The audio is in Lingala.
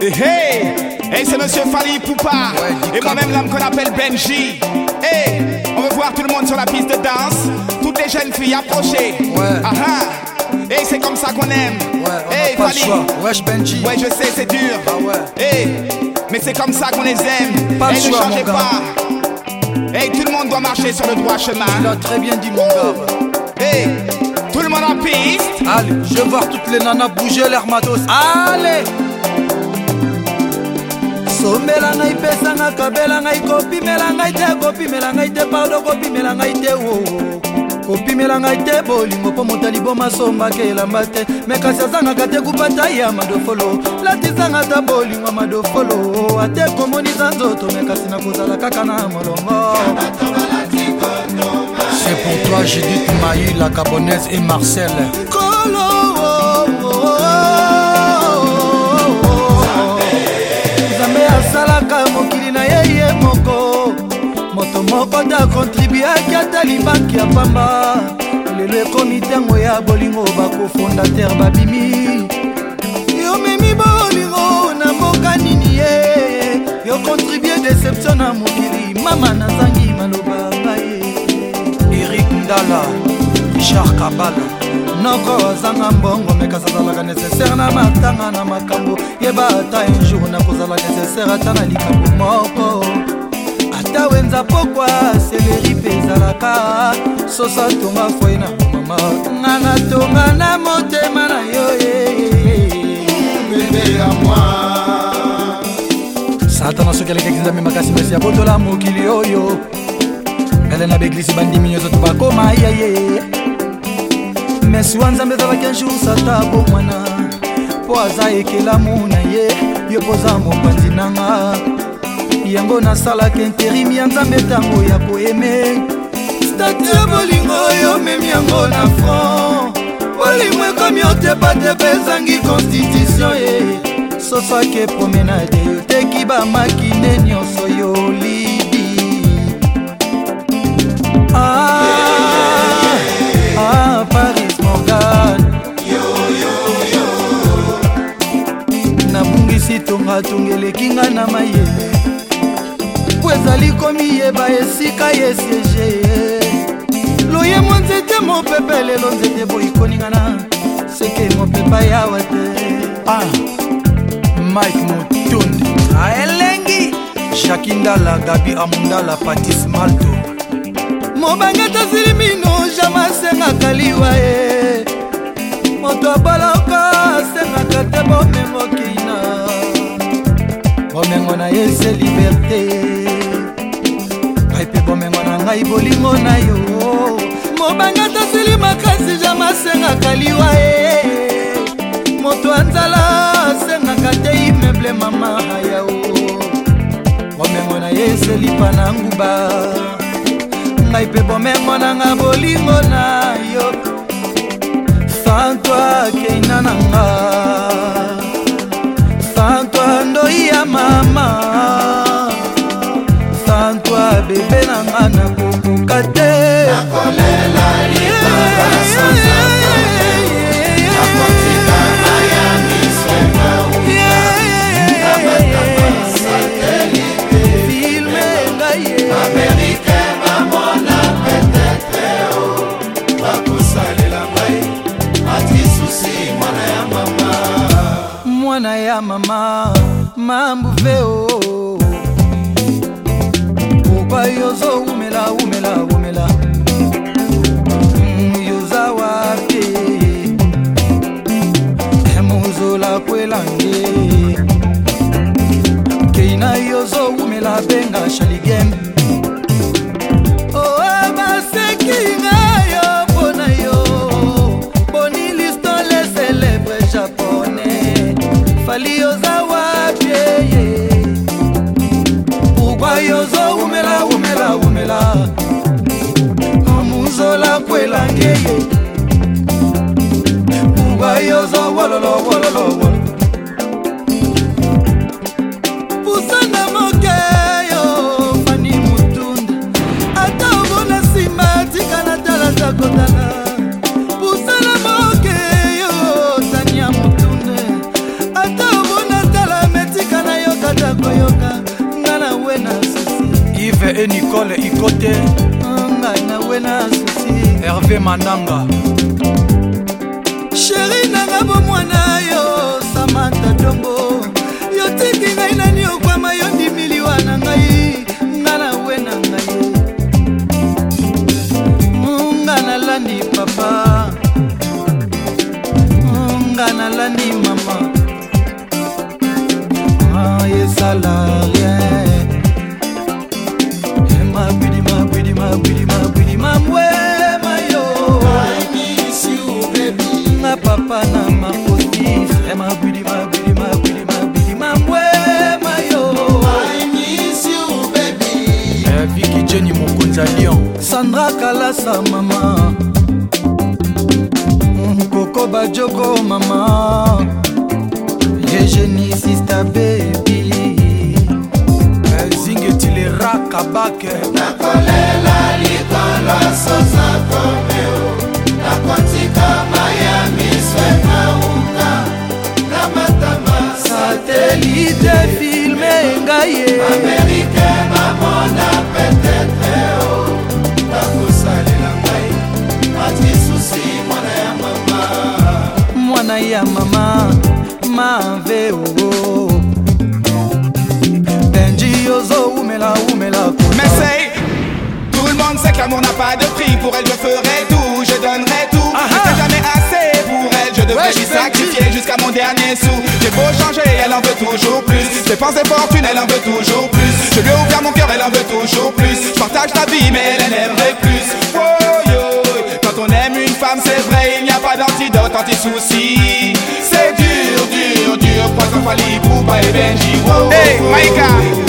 Uh-huh. Et eh, c'est Monsieur Fali Poupa et moi-même l'homme qu'on appelle Benji. Hey, on veut voir tout le monde sur la piste de danse, toutes les jeunes filles approchées. Uh-huh. et c'est comme ça qu'on aime. Ouais, Fali. Wesh Benji. Ouais, je sais, c'est dur. Bah mais c'est comme ça qu'on les aime. Pas ne changez pas. tout le monde doit marcher sur le droit chemin. très bien dit mon gars. Allez, je vais voir toutes les nanas bouger leur matos Allez sombela ngai pesa nga kabela ngai kopimela ngai te kopimela ngai te pardo kopimela ngai te woo kopimela ngai te bolingo mpo motali bomasombaka elamba te me kasi azangaka te kupata ya madofolo latizanga ta bolingo madofolo ate komonisa nzoto me kasi nakozala kaka na molongo C'est pour toi Judith Maï, la Gabonaise et Marcel. Comme Oh, oh, oh, kota kontribuaki ata libanki ya pamba lelo ekomi ntango ya bolingo bakofondater babimi yomemi bolingo na mboka nini ye yo kontribue deception na mokili mama nazangi maloba ngai erik ndala richard kabal noko ozanga mbongo mekasazalaka nécessaire na matanga na makambo yeba ata injour nakozala nécessaire ata na likambo moko ata wenza pokwa seleri mpe ezalaka sosa tonga foi na mama nga natonga na motema na yo pembe ya mwa satana soki alekaki nzambe makasi masi ya botola mokili oyo ngale na beglisi bandimi nyonso tobakoma yaye mesi wa nzambe ezalaki anjour ata bomwana mpo aza ekelamu na ye yo mpoza mopanzi nanga yango nasalaka interimi ya nzambe ntango ya koeme statu ya bolingo oyo omemi yango na front bolingo ekomi otepatepa ezangi constitution ye sosake promenade oteki bamakine nyonso batungeleki nga na mayele po ezali komiyeba esika yesiege loyemwa nzete mopepe lelo nzete boyikoningana seke mopepa yawa te ah, mike motundi aelengi shakindala gabi amundala patis malto mobanga tazili mino jama asengaka liwa ye moto abalaka asengaka te bome bomengo na ye se liberte ngai mpe bomengo na ngai bolingo na yo mobanga tasili makasi jama asengaka liwa ye moto anzala asengaka te imeble mama hayao bomengo na ye eselipa na nguba ngai mpe bomengo nanga bolingo na yo fantwa keina nanga mama santo abebe na nga nakokoka te filme ngai amerika bamona petete o bakosalela ngai atisusi mwana ya mama mwana ya mama mambo o melhor. bange ye mungwa yozo wololo wololo wololo pusana moke yo fani mutunda ata omona nsima tikala tala za kotala pusana moke yo tania mutunda ata omona tala metikala yokata koyoka nga na we na susi ive e nikole ikote nga na we na susi herve mananga sheri nanga bomwana yo samata dongo viki jeni mokonzi ya lion sandra kalasa mama mm, koko bajoko mama yegeni sista bebi zingetilera kabake nakolela likolo sosa komeo nakotika maya miswe nauka na matama satelite filme ngai ye amerikain Tout le monde sait que l'amour n'a pas de prix Pour elle je ferai tout, je donnerai tout Je ah ah. jamais assez pour elle Je devrais ouais, sacrifier jusqu'à mon dernier sou J'ai beau changer, elle en veut toujours plus Dépense des fortunes, elle en veut toujours plus Je lui ai ouvert mon cœur, elle en veut toujours plus Je partage ta vie mais elle tati susi C'est dur, dur, dur Poison fali pou pa e benji Hey, Maika